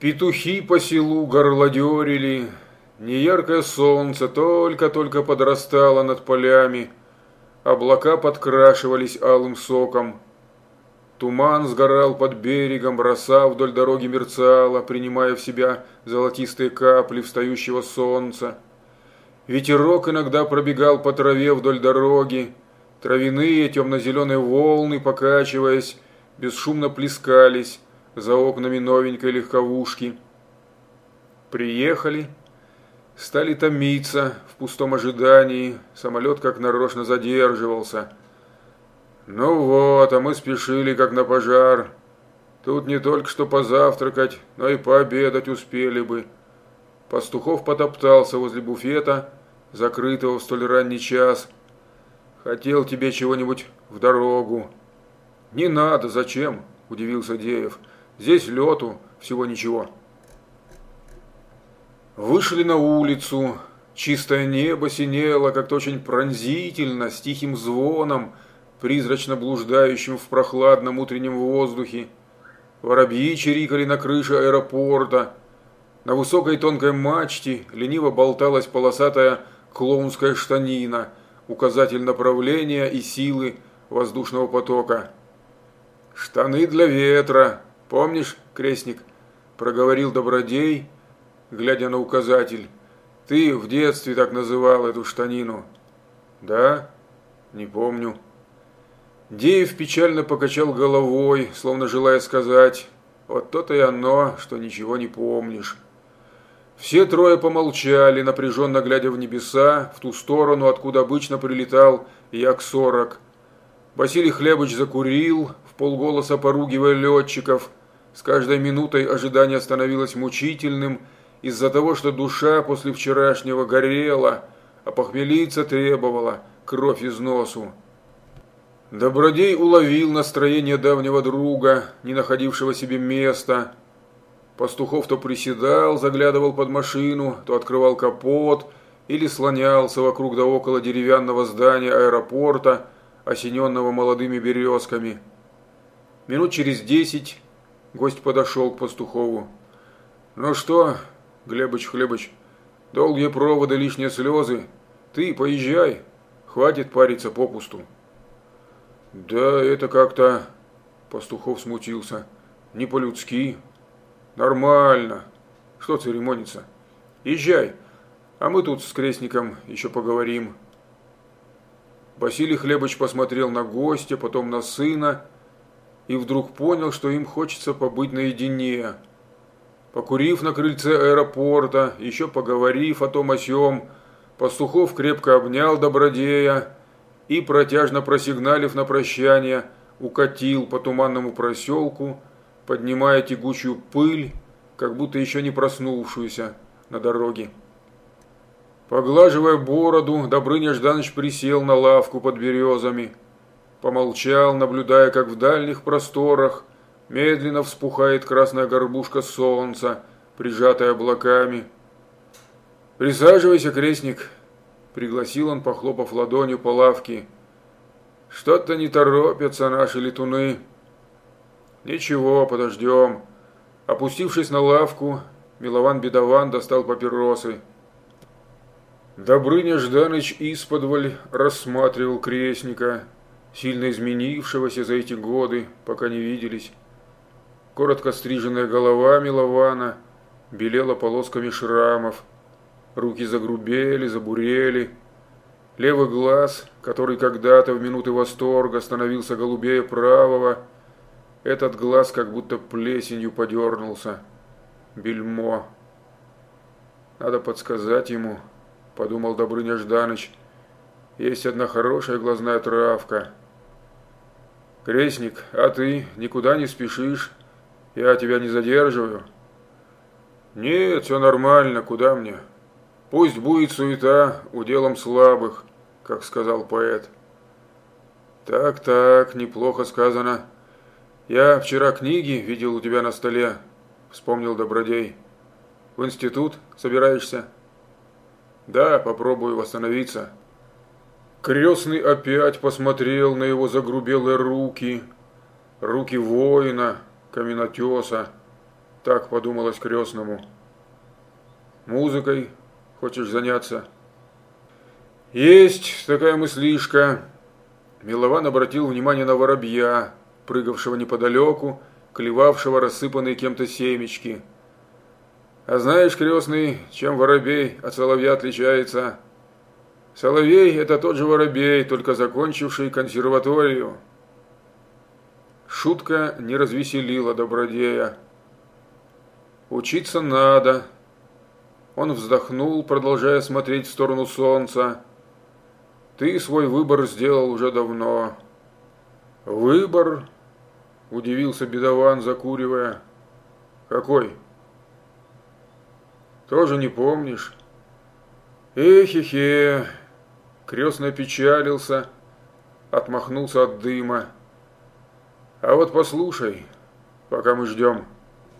Петухи по селу горлодерили, неяркое солнце только-только подрастало над полями, облака подкрашивались алым соком. Туман сгорал под берегом, роса вдоль дороги мерцала, принимая в себя золотистые капли встающего солнца. Ветерок иногда пробегал по траве вдоль дороги, травяные темно-зеленые волны, покачиваясь, бесшумно плескались, за окнами новенькой легковушки. Приехали, стали томиться в пустом ожидании, самолет как нарочно задерживался. Ну вот, а мы спешили как на пожар. Тут не только что позавтракать, но и пообедать успели бы. Пастухов потоптался возле буфета, закрытого в столь ранний час. Хотел тебе чего-нибудь в дорогу. Не надо, зачем? Удивился Деев. Здесь лету, всего ничего. Вышли на улицу. Чистое небо синело как-то очень пронзительно, с тихим звоном, призрачно блуждающим в прохладном утреннем воздухе. Воробьи чирикали на крыше аэропорта. На высокой тонкой мачте лениво болталась полосатая клоунская штанина, указатель направления и силы воздушного потока. «Штаны для ветра», «Помнишь, крестник?» – проговорил Добродей, глядя на указатель. «Ты в детстве так называл эту штанину». «Да? Не помню». Деев печально покачал головой, словно желая сказать, «Вот то-то и оно, что ничего не помнишь». Все трое помолчали, напряженно глядя в небеса, в ту сторону, откуда обычно прилетал Як-40. Василий Хлебыч закурил, в полголоса поругивая летчиков – с каждой минутой ожидание становилось мучительным из-за того, что душа после вчерашнего горела, а похмелиться требовала кровь из носу. Добродей уловил настроение давнего друга, не находившего себе места. Пастухов то приседал, заглядывал под машину, то открывал капот или слонялся вокруг да около деревянного здания аэропорта, осененного молодыми березками. Минут через десять Гость подошел к пастухову. «Ну что, Глебыч Хлебыч, долгие проводы, лишние слезы. Ты поезжай, хватит париться попусту». «Да это как-то...» Пастухов смутился. «Не по-людски. Нормально. Что церемониться? Езжай, а мы тут с крестником еще поговорим». Василий Хлебыч посмотрел на гостя, потом на сына и вдруг понял, что им хочется побыть наедине. Покурив на крыльце аэропорта, еще поговорив о том о сём, Пастухов крепко обнял Добродея и, протяжно просигналив на прощание, укатил по туманному проселку, поднимая тягучую пыль, как будто еще не проснувшуюся на дороге. Поглаживая бороду, Добрыня Жданыч присел на лавку под березами – Помолчал, наблюдая, как в дальних просторах медленно вспухает красная горбушка солнца, прижатая облаками. «Присаживайся, крестник», – пригласил он, похлопав ладонью по лавке. «Что-то не торопятся наши летуны». «Ничего, подождем». Опустившись на лавку, Милован-бедован достал папиросы. Добрыня Жданыч исподволь рассматривал крестника – сильно изменившегося за эти годы, пока не виделись. Коротко стриженная голова Милована белела полосками шрамов, руки загрубели, забурели. Левый глаз, который когда-то в минуты восторга становился голубее правого, этот глаз как будто плесенью подернулся. Бельмо. Надо подсказать ему, подумал Добрыня Жданыч. Есть одна хорошая глазная травка – «Крестник, а ты никуда не спешишь? Я тебя не задерживаю?» «Нет, все нормально, куда мне? Пусть будет суета уделом слабых, как сказал поэт». «Так-так, неплохо сказано. Я вчера книги видел у тебя на столе», — вспомнил Добродей. «В институт собираешься?» «Да, попробую восстановиться». Крестный опять посмотрел на его загрубелые руки, руки воина, каменотеса. Так подумалось крестному. Музыкой хочешь заняться? Есть такая мыслишка. Милован обратил внимание на воробья, прыгавшего неподалеку, клевавшего рассыпанные кем-то семечки. А знаешь, крестный, чем воробей от соловья отличается? Соловей – это тот же воробей, только закончивший консерваторию. Шутка не развеселила добродея. Учиться надо. Он вздохнул, продолжая смотреть в сторону солнца. Ты свой выбор сделал уже давно. Выбор? Удивился бедован, закуривая. Какой? Тоже не помнишь? Эхе-хе. Крестный печалился, отмахнулся от дыма. А вот послушай, пока мы ждем.